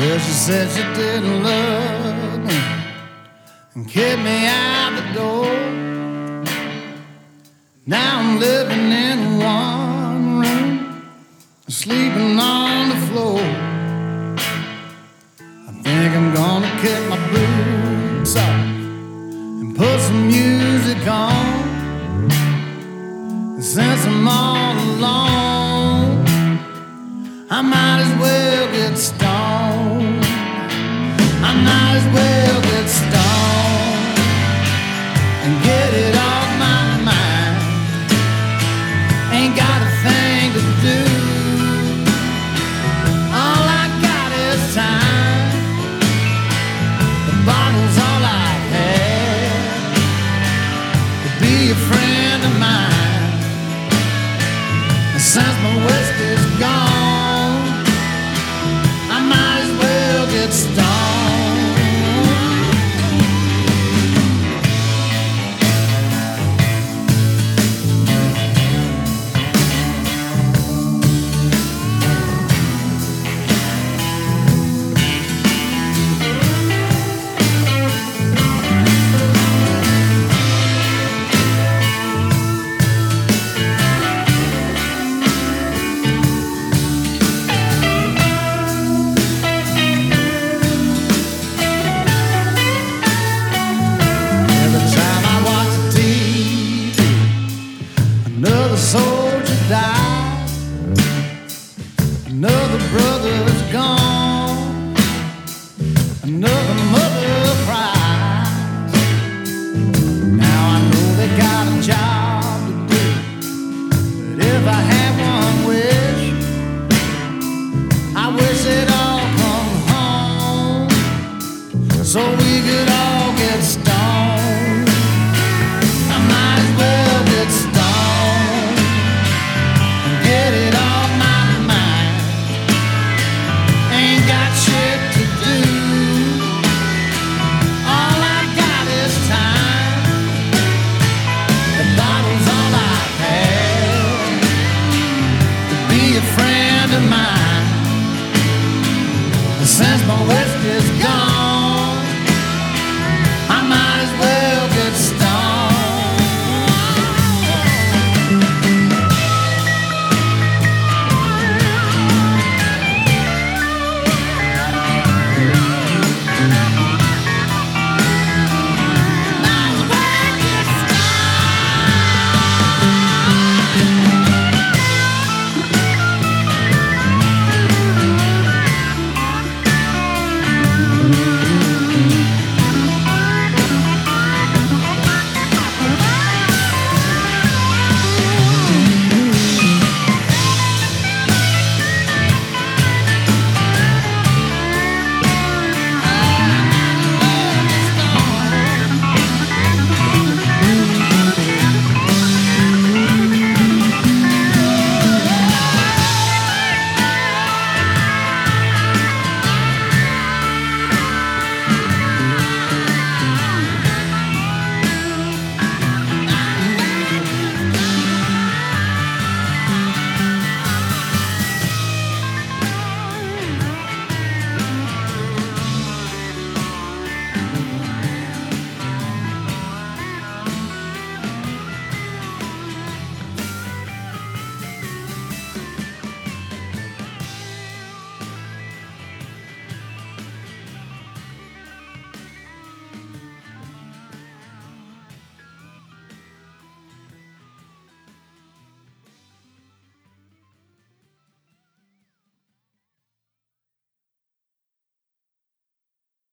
she said she didn't love me and kicked me out the door. Now I'm living in one room, sleeping on the floor. I think I'm gonna kick my boots off and put some music on. And since I'm all alone, I might as well get stoned. I might it all come home. So we could